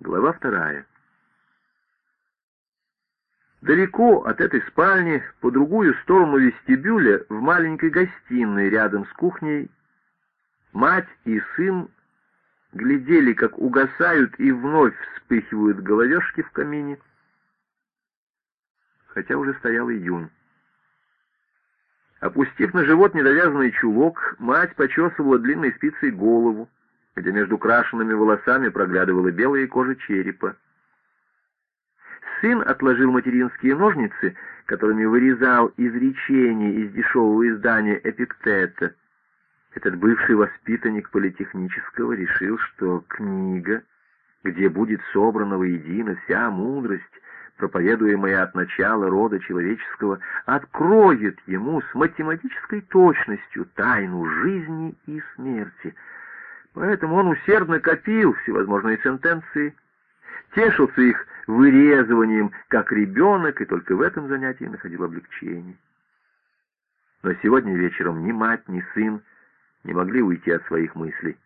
Глава вторая. Далеко от этой спальни, по другую сторону вестибюля, в маленькой гостиной рядом с кухней, мать и сын глядели, как угасают и вновь вспыхивают головешки в камине, хотя уже стоял июнь. Опустив на живот недовязанный чулок, мать почесывала длинной спицей голову, где между крашенными волосами проглядывала белая кожа черепа. Сын отложил материнские ножницы, которыми вырезал изречения из дешевого издания «Эпиктета». Этот бывший воспитанник политехнического решил, что книга, где будет собрана воедино вся мудрость, проповедуемая от начала рода человеческого, откроет ему с математической точностью тайну жизни и смерти. Поэтому он усердно копил всевозможные сентенции, тешился их вырезыванием, как ребенок, и только в этом занятии находил облегчение. Но сегодня вечером ни мать, ни сын не могли уйти от своих мыслей.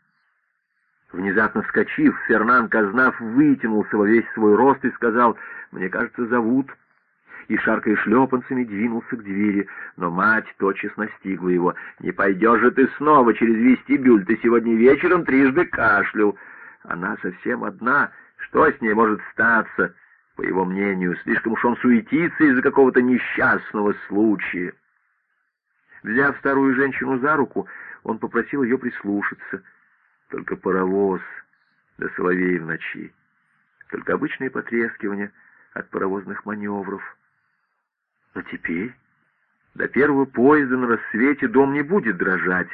Внезапно вскочив, Фернан Казнав вытянулся во весь свой рост и сказал, «Мне кажется, зовут». И, шаркая шлепанцами, двинулся к двери, но мать тотчас настигла его. «Не пойдешь же ты снова через вестибюль, ты сегодня вечером трижды кашлял». Она совсем одна, что с ней может статься, по его мнению, слишком уж он суетится из-за какого-то несчастного случая. Взяв старую женщину за руку, он попросил ее прислушаться. Только паровоз да соловей в ночи, только обычные потрескивания от паровозных маневров. Но теперь, до первого поезда на рассвете, дом не будет дрожать,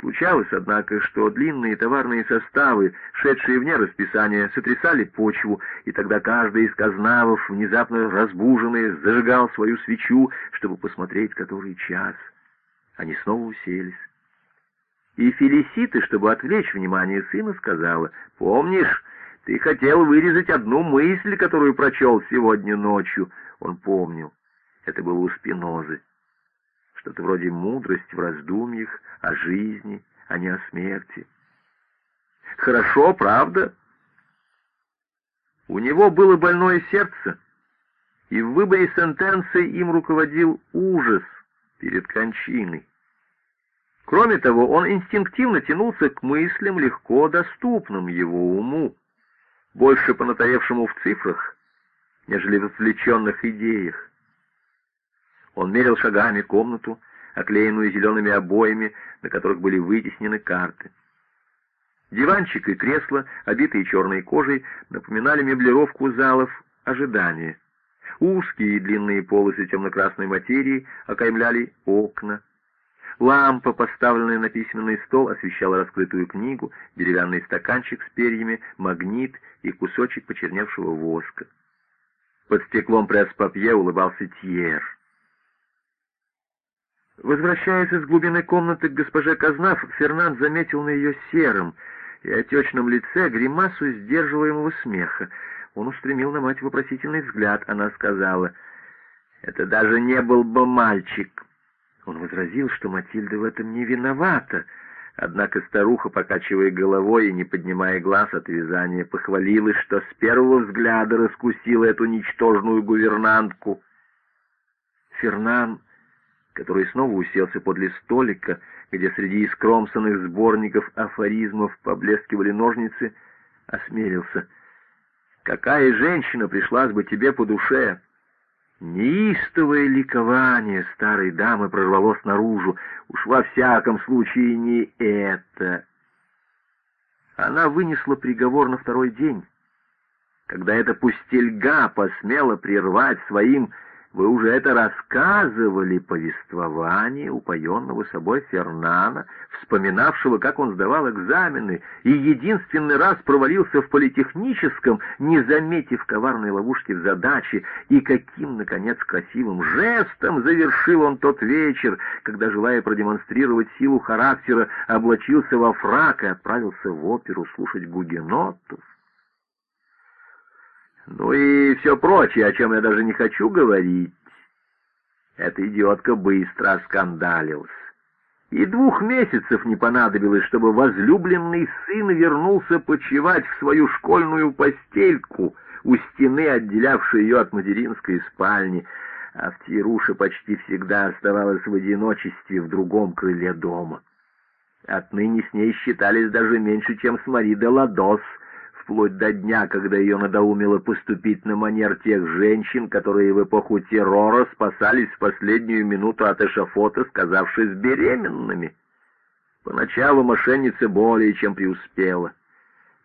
Случалось, однако, что длинные товарные составы, шедшие вне расписания, сотрясали почву, и тогда каждый из казнавов, внезапно разбуженный, зажигал свою свечу, чтобы посмотреть, который час. Они снова уселись. И Фелисита, чтобы отвлечь внимание сына, сказала, «Помнишь, ты хотел вырезать одну мысль, которую прочел сегодня ночью?» Он помнил. Это было у Спинозы что-то вроде мудрость в раздумьях о жизни, а не о смерти. Хорошо, правда? У него было больное сердце, и в выборе сентенции им руководил ужас перед кончиной. Кроме того, он инстинктивно тянулся к мыслям, легко доступным его уму, больше понатаевшему в цифрах, нежели в отвлеченных идеях. Он мерил шагами комнату, оклеенную зелеными обоями, на которых были вытеснены карты. Диванчик и кресло, обитые черной кожей, напоминали меблировку залов ожидания. Узкие и длинные полосы темно-красной материи окаймляли окна. Лампа, поставленная на письменный стол, освещала раскрытую книгу, деревянный стаканчик с перьями, магнит и кусочек почерневшего воска. Под стеклом пресс-папье улыбался Тьер. Возвращаясь из глубины комнаты к госпоже Казнав, Фернанд заметил на ее сером и отечном лице гримасу сдерживаемого смеха. Он устремил на мать вопросительный взгляд. Она сказала, «Это даже не был бы мальчик». Он возразил, что Матильда в этом не виновата. Однако старуха, покачивая головой и не поднимая глаз от вязания, похвалилась, что с первого взгляда раскусила эту ничтожную гувернантку. Фернан который снова уселся подле столика, где среди искромсанных сборников афоризмов поблескивали ножницы, осмелился. «Какая женщина пришлась бы тебе по душе?» Неистовое ликование старой дамы прорвалось наружу. Уж во всяком случае не это. Она вынесла приговор на второй день, когда эта пустельга посмела прервать своим вы уже это рассказывали, повествование упоенного собой Фернана, вспоминавшего, как он сдавал экзамены, и единственный раз провалился в политехническом, не заметив коварной ловушки в задаче, и каким, наконец, красивым жестом завершил он тот вечер, когда, желая продемонстрировать силу характера, облачился во фрак и отправился в оперу слушать гугенотов. Ну и все прочее, о чем я даже не хочу говорить. Эта идиотка быстро оскандалилась. И двух месяцев не понадобилось, чтобы возлюбленный сын вернулся почевать в свою школьную постельку у стены, отделявшей ее от материнской спальни, а в Тируше почти всегда оставалась в одиночестве в другом крыле дома. Отныне с ней считались даже меньше, чем с Мари де Ладос — вплоть до дня, когда ее надоумило поступить на манер тех женщин, которые в эпоху террора спасались в последнюю минуту от эшафота, сказавшись беременными. Поначалу мошенница более чем преуспела.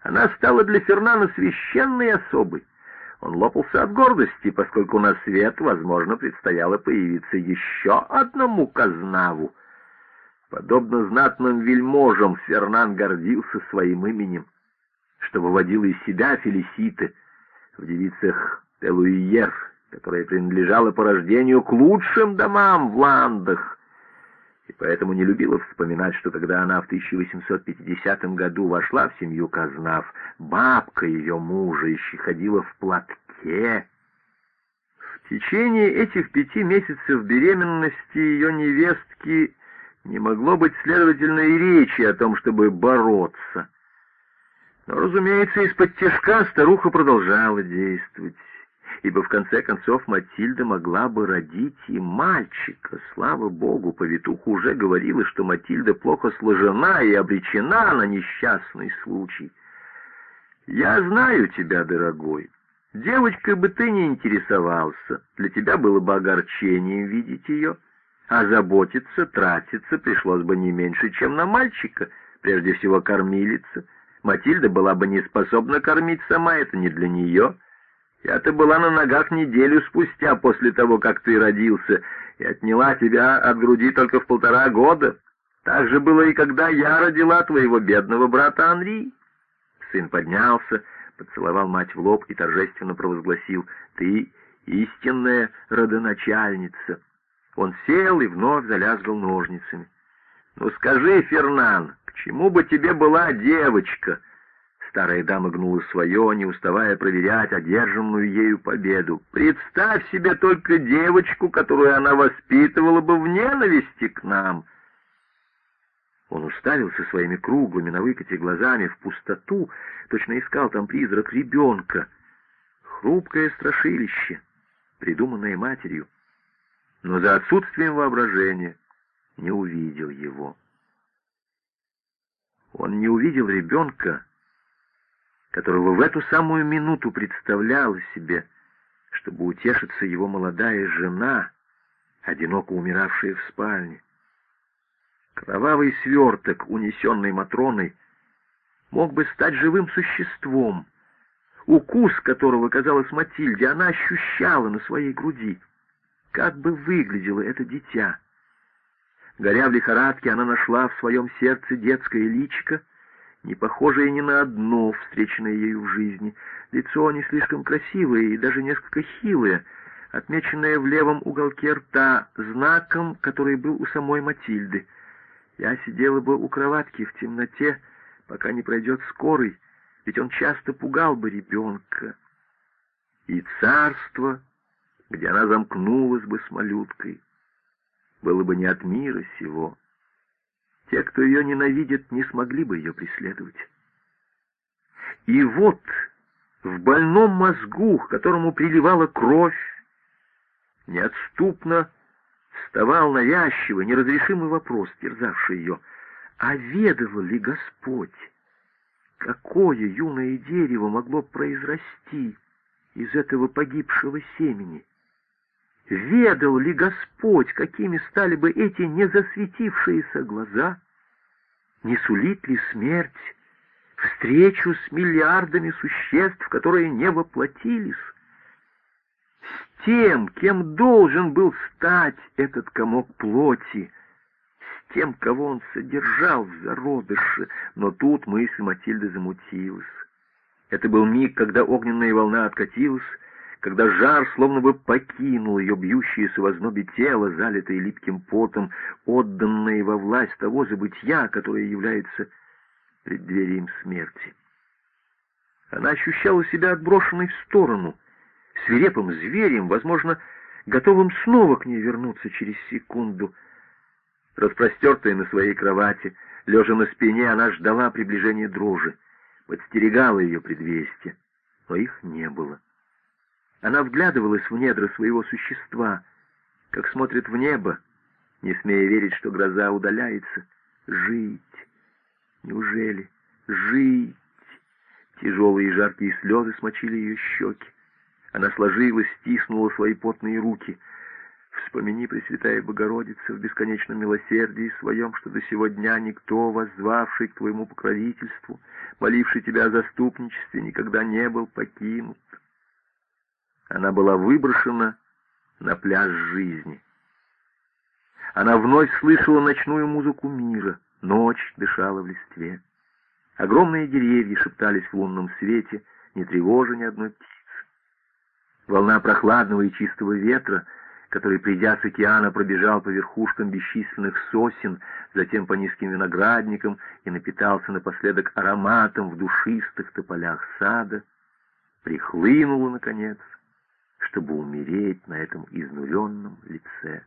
Она стала для Фернана священной особой. Он лопался от гордости, поскольку на свет, возможно, предстояло появиться еще одному казнаву. Подобно знатным вельможам, Фернан гордился своим именем что выводила из себя Фелиситы в девицах Телуиер, которая принадлежала по рождению к лучшим домам в Ландах, и поэтому не любила вспоминать, что когда она в 1850 году вошла в семью Казнав, бабка ее мужа еще ходила в платке. В течение этих пяти месяцев беременности ее невестки не могло быть, следовательно, и речи о том, чтобы бороться. Но, разумеется, из-под тяжка старуха продолжала действовать, ибо в конце концов Матильда могла бы родить и мальчика. Слава богу, повитуха уже говорила, что Матильда плохо сложена и обречена на несчастный случай. «Я знаю тебя, дорогой. Девочкой бы ты не интересовался, для тебя было бы огорчением видеть ее, а заботиться, тратиться пришлось бы не меньше, чем на мальчика, прежде всего кормилица». Матильда была бы не способна кормить сама, это не для нее. Я-то была на ногах неделю спустя после того, как ты родился, и отняла тебя от груди только в полтора года. Так же было и когда я родила твоего бедного брата Анри. Сын поднялся, поцеловал мать в лоб и торжественно провозгласил «Ты истинная родоначальница». Он сел и вновь залязгал ножницами. «Ну скажи, Фернан, к чему бы тебе была девочка?» Старая дама гнула свое, не уставая проверять одержанную ею победу. «Представь себе только девочку, которую она воспитывала бы в ненависти к нам!» Он уставился своими круглыми на выкате глазами в пустоту, точно искал там призрак ребенка. Хрупкое страшилище, придуманное матерью. Но за отсутствием воображения не увидел его. Он не увидел ребенка, которого в эту самую минуту представляла себе, чтобы утешиться его молодая жена, одиноко умиравшая в спальне. Кровавый сверток, унесенный Матроной, мог бы стать живым существом, укус которого, казалось Матильде, она ощущала на своей груди. Как бы выглядело это дитя? Горя в лихорадке, она нашла в своем сердце детское личико, не похожее ни на одно, встреченное ею в жизни. Лицо не слишком красивое и даже несколько хилое, отмеченное в левом уголке рта знаком, который был у самой Матильды. Я сидела бы у кроватки в темноте, пока не пройдет скорый, ведь он часто пугал бы ребенка. И царство, где она замкнулась бы с малюткой, было бы не от мира сего. Те, кто ее ненавидит, не смогли бы ее преследовать. И вот в больном мозгу, к которому приливала кровь, неотступно вставал навязчивый, неразрешимый вопрос, терзавший ее. А ведал ли Господь, какое юное дерево могло произрасти из этого погибшего семени? Ведал ли Господь, какими стали бы эти незасветившиеся глаза? Не сулит ли смерть встречу с миллиардами существ, которые не воплотились? С тем, кем должен был стать этот комок плоти, с тем, кого он содержал в зародыше, но тут мысль Матильды замутилась. Это был миг, когда огненная волна откатилась, когда жар словно бы покинул ее бьющееся в ознобе тело, залитое липким потом, отданное во власть того забытья, которое является преддверием смерти. Она ощущала себя отброшенной в сторону, свирепым зверем, возможно, готовым снова к ней вернуться через секунду. Распростертая на своей кровати, лежа на спине, она ждала приближения дрожи, подстерегала ее предвестие, но их не было. Она вглядывалась в недра своего существа, как смотрит в небо, не смея верить, что гроза удаляется. Жить! Неужели? Жить! Тяжелые и жаркие слезы смочили ее щеки. Она сложилась, стиснула свои потные руки. Вспомини, Пресвятая Богородица, в бесконечном милосердии своем, что до сего дня никто, воззвавший к твоему покровительству, моливший тебя о заступничестве, никогда не был покинут. Она была выброшена на пляж жизни. Она вновь слышала ночную музыку мира, ночь дышала в листве. Огромные деревья шептались в лунном свете, не тревожа ни одной птицы. Волна прохладного и чистого ветра, который, придя с океана, пробежал по верхушкам бесчисленных сосен, затем по низким виноградникам и напитался напоследок ароматом в душистых тополях сада, прихлынула, наконец, чтобы умереть на этом изнуренном лице.